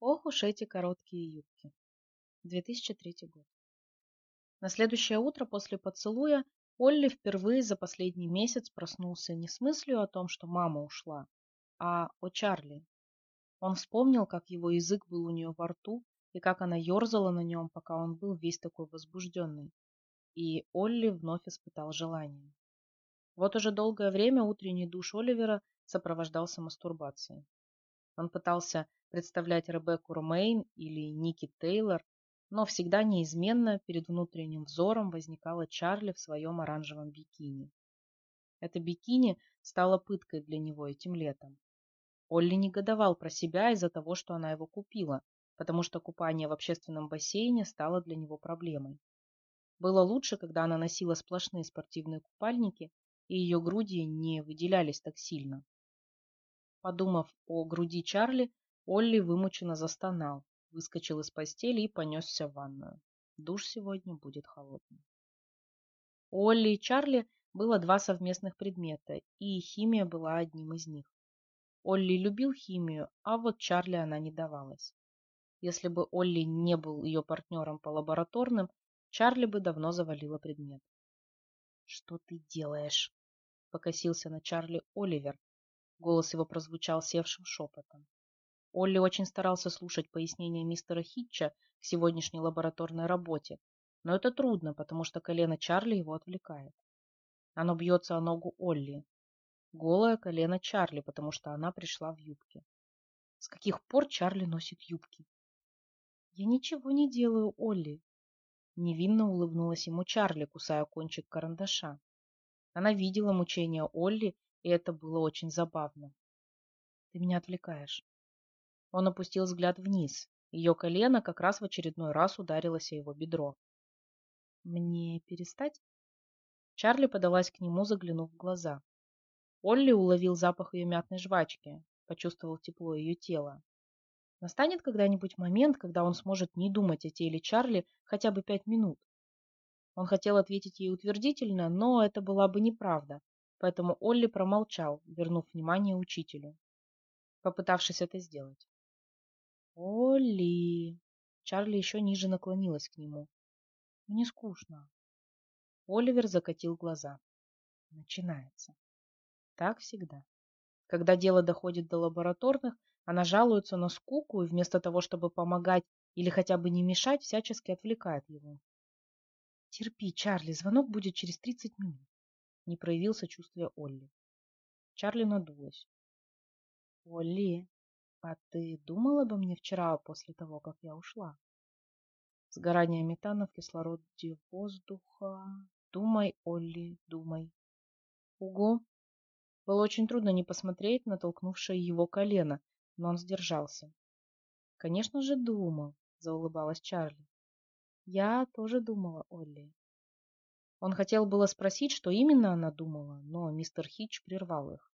Ох уж эти короткие юбки. 2003 год. На следующее утро после поцелуя Олли впервые за последний месяц проснулся не с мыслью о том, что мама ушла, а о Чарли. Он вспомнил, как его язык был у нее во рту и как она ерзала на нем, пока он был весь такой возбужденный. И Олли вновь испытал желание. Вот уже долгое время утренний душ Оливера сопровождался мастурбацией. Он пытался представлять Ребекку Ромейн или Ники Тейлор, но всегда неизменно перед внутренним взором возникала Чарли в своем оранжевом бикини. Это бикини стало пыткой для него этим летом. Олли негодовал про себя из-за того, что она его купила, потому что купание в общественном бассейне стало для него проблемой. Было лучше, когда она носила сплошные спортивные купальники, и ее груди не выделялись так сильно. Подумав о груди Чарли, Олли вымученно застонал, выскочил из постели и понесся в ванную. Душ сегодня будет холодным. У Олли и Чарли было два совместных предмета, и химия была одним из них. Олли любил химию, а вот Чарли она не давалась. Если бы Олли не был ее партнером по лабораторным, Чарли бы давно завалила предмет. «Что ты делаешь?» — покосился на Чарли Оливер. Голос его прозвучал севшим шепотом. Олли очень старался слушать пояснения мистера Хитча к сегодняшней лабораторной работе, но это трудно, потому что колено Чарли его отвлекает. Оно бьется о ногу Олли. Голое колено Чарли, потому что она пришла в юбке. С каких пор Чарли носит юбки? Я ничего не делаю, Олли. Невинно улыбнулась ему Чарли, кусая кончик карандаша. Она видела мучения Олли, и это было очень забавно. Ты меня отвлекаешь. Он опустил взгляд вниз. Ее колено как раз в очередной раз ударилось о его бедро. «Мне перестать?» Чарли подалась к нему, заглянув в глаза. Олли уловил запах ее мятной жвачки, почувствовал тепло ее тела. Настанет когда-нибудь момент, когда он сможет не думать о теле Чарли хотя бы пять минут. Он хотел ответить ей утвердительно, но это была бы неправда, поэтому Олли промолчал, вернув внимание учителю, попытавшись это сделать. Олли. Чарли еще ниже наклонилась к нему. Мне скучно. Оливер закатил глаза. Начинается. Так всегда. Когда дело доходит до лабораторных, она жалуется на скуку и вместо того, чтобы помогать или хотя бы не мешать, всячески отвлекает его. Терпи, Чарли, звонок будет через 30 минут. Не проявил сочувствия Олли. Чарли надулась. Олли, а ты думал обо мне вчера после того, как я ушла? Сгорание метана в кислороде воздуха. Думай, Олли, думай. Угу. Было очень трудно не посмотреть на толкнувшее его колено, но он сдержался. Конечно же, думал, заулыбалась Чарли. Я тоже думала, Олли. Он хотел было спросить, что именно она думала, но мистер Хитч прервал их.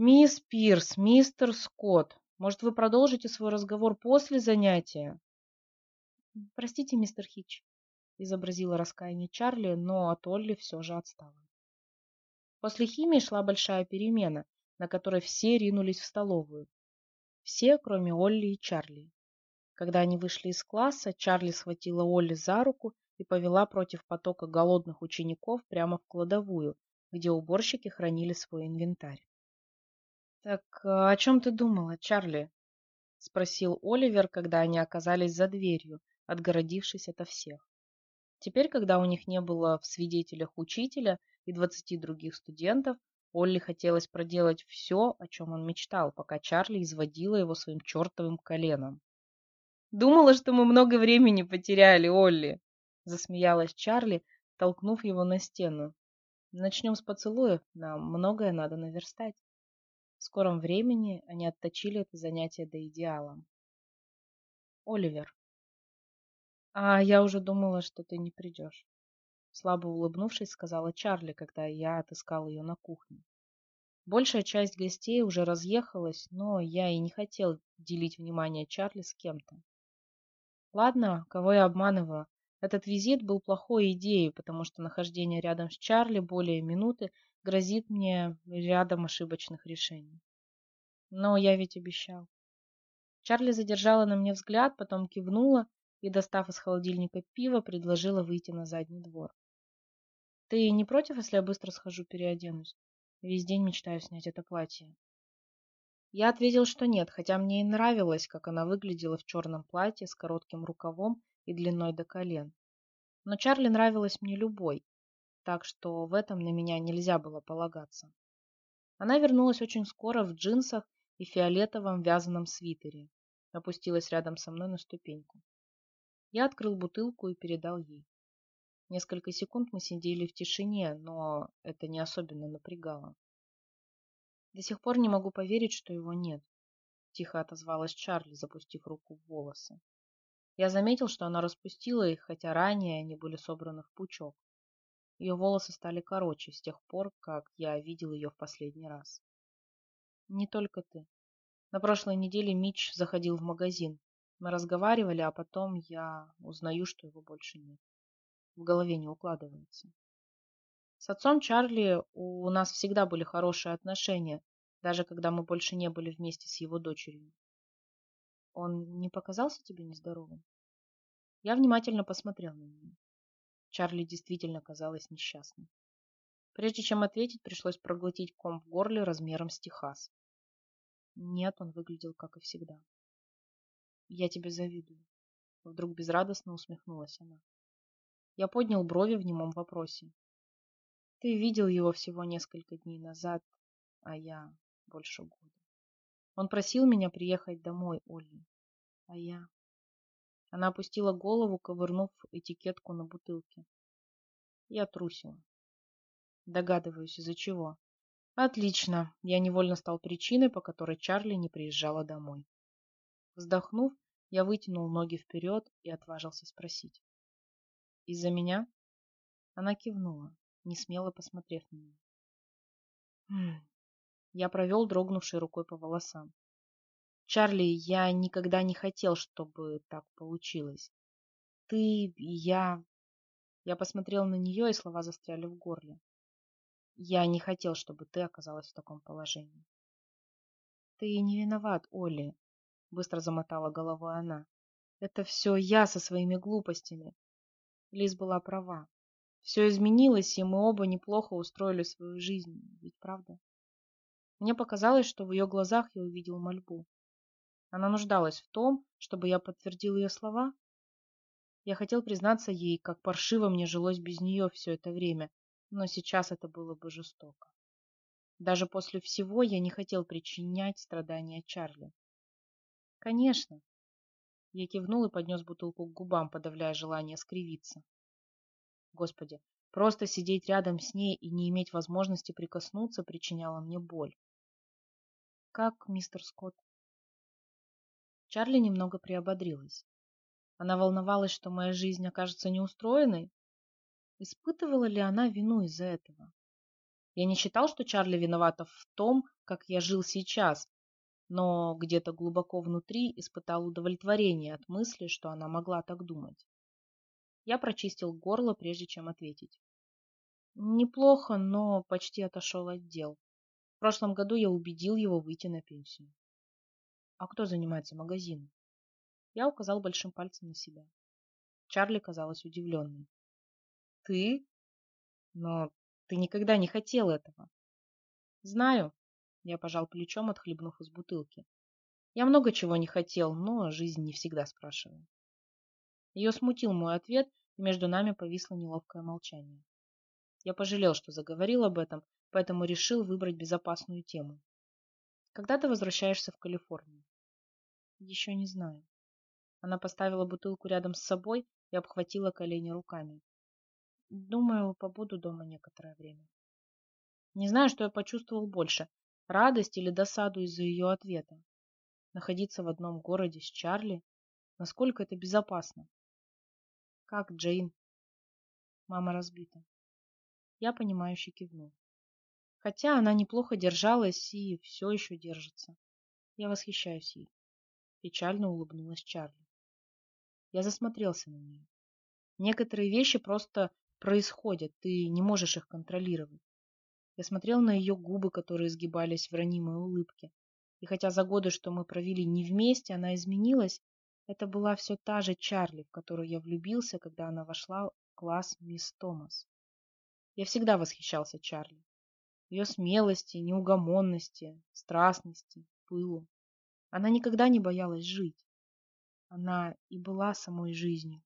«Мисс Пирс, мистер Скотт, может, вы продолжите свой разговор после занятия?» «Простите, мистер Хитч», — изобразила раскаяние Чарли, но от Олли все же отстала. После химии шла большая перемена, на которой все ринулись в столовую. Все, кроме Олли и Чарли. Когда они вышли из класса, Чарли схватила Олли за руку и повела против потока голодных учеников прямо в кладовую, где уборщики хранили свой инвентарь. «Так а о чем ты думала, Чарли?» — спросил Оливер, когда они оказались за дверью, отгородившись ото всех. Теперь, когда у них не было в свидетелях учителя и двадцати других студентов, Олли хотелось проделать все, о чем он мечтал, пока Чарли изводила его своим чертовым коленом. «Думала, что мы много времени потеряли, Олли!» — засмеялась Чарли, толкнув его на стену. «Начнем с поцелуев, нам многое надо наверстать». В скором времени они отточили это занятие до идеала. Оливер. А я уже думала, что ты не придешь. Слабо улыбнувшись, сказала Чарли, когда я отыскал ее на кухне. Большая часть гостей уже разъехалась, но я и не хотел делить внимание Чарли с кем-то. Ладно, кого я обманываю. Этот визит был плохой идеей, потому что нахождение рядом с Чарли более минуты грозит мне рядом ошибочных решений. Но я ведь обещал. Чарли задержала на мне взгляд, потом кивнула и, достав из холодильника пиво, предложила выйти на задний двор. «Ты не против, если я быстро схожу переоденусь? Весь день мечтаю снять это платье». Я ответил, что нет, хотя мне и нравилось, как она выглядела в черном платье с коротким рукавом и длиной до колен. Но Чарли нравилась мне любой, так что в этом на меня нельзя было полагаться. Она вернулась очень скоро в джинсах и фиолетовом вязаном свитере. Опустилась рядом со мной на ступеньку. Я открыл бутылку и передал ей. Несколько секунд мы сидели в тишине, но это не особенно напрягало. До сих пор не могу поверить, что его нет. Тихо отозвалась Чарли, запустив руку в волосы. Я заметил, что она распустила их, хотя ранее они были собраны в пучок. Ее волосы стали короче с тех пор, как я видел ее в последний раз. Не только ты. На прошлой неделе Мич заходил в магазин. Мы разговаривали, а потом я узнаю, что его больше нет. В голове не укладывается. С отцом Чарли у нас всегда были хорошие отношения, даже когда мы больше не были вместе с его дочерью. Он не показался тебе нездоровым? Я внимательно посмотрел на нее. Чарли действительно казалась несчастной. Прежде чем ответить, пришлось проглотить ком в горле размером с Техас. Нет, он выглядел как и всегда. Я тебе завидую. Вдруг безрадостно усмехнулась она. Я поднял брови в немом вопросе. Ты видел его всего несколько дней назад, а я больше года. Он просил меня приехать домой, Олли. А я... Она опустила голову, ковырнув этикетку на бутылке. Я трусила. Догадываюсь, из-за чего. Отлично. Я невольно стал причиной, по которой Чарли не приезжала домой. Вздохнув, я вытянул ноги вперед и отважился спросить. Из-за меня? Она кивнула не смело посмотрев на меня. Хм. Я провел дрогнувшей рукой по волосам. Чарли, я никогда не хотел, чтобы так получилось. Ты и я... Я посмотрел на нее, и слова застряли в горле. Я не хотел, чтобы ты оказалась в таком положении. Ты не виноват, Оли, быстро замотала головой она. Это все я со своими глупостями. Лиз была права. Все изменилось, и мы оба неплохо устроили свою жизнь, ведь правда? Мне показалось, что в ее глазах я увидел мольбу. Она нуждалась в том, чтобы я подтвердил ее слова. Я хотел признаться ей, как паршиво мне жилось без нее все это время, но сейчас это было бы жестоко. Даже после всего я не хотел причинять страдания Чарли. Конечно. Я кивнул и поднес бутылку к губам, подавляя желание скривиться. Господи, просто сидеть рядом с ней и не иметь возможности прикоснуться причиняло мне боль. Как, мистер Скотт? Чарли немного приободрилась. Она волновалась, что моя жизнь окажется неустроенной. Испытывала ли она вину из-за этого? Я не считал, что Чарли виновата в том, как я жил сейчас, но где-то глубоко внутри испытал удовлетворение от мысли, что она могла так думать. Я прочистил горло, прежде чем ответить. Неплохо, но почти отошел от дел. В прошлом году я убедил его выйти на пенсию. А кто занимается магазином? Я указал большим пальцем на себя. Чарли казалась удивленной. Ты? Но ты никогда не хотел этого. Знаю. Я пожал плечом, отхлебнув из бутылки. Я много чего не хотел, но жизнь не всегда спрашивает. Ее смутил мой ответ, и между нами повисло неловкое молчание. Я пожалел, что заговорил об этом, поэтому решил выбрать безопасную тему. Когда ты возвращаешься в Калифорнию? Еще не знаю. Она поставила бутылку рядом с собой и обхватила колени руками. Думаю, побуду дома некоторое время. Не знаю, что я почувствовал больше, радость или досаду из-за ее ответа. Находиться в одном городе с Чарли, насколько это безопасно? Как Джейн? Мама разбита. Я понимающе кивнул. Хотя она неплохо держалась и все еще держится. Я восхищаюсь ей. Печально улыбнулась Чарли. Я засмотрелся на нее. Некоторые вещи просто происходят, ты не можешь их контролировать. Я смотрел на ее губы, которые сгибались в ранимой улыбке. И хотя за годы, что мы провели не вместе, она изменилась, это была все та же Чарли, в которую я влюбился, когда она вошла в класс мисс Томас. Я всегда восхищался Чарли ее смелости, неугомонности, страстности, пылу. Она никогда не боялась жить. Она и была самой жизнью.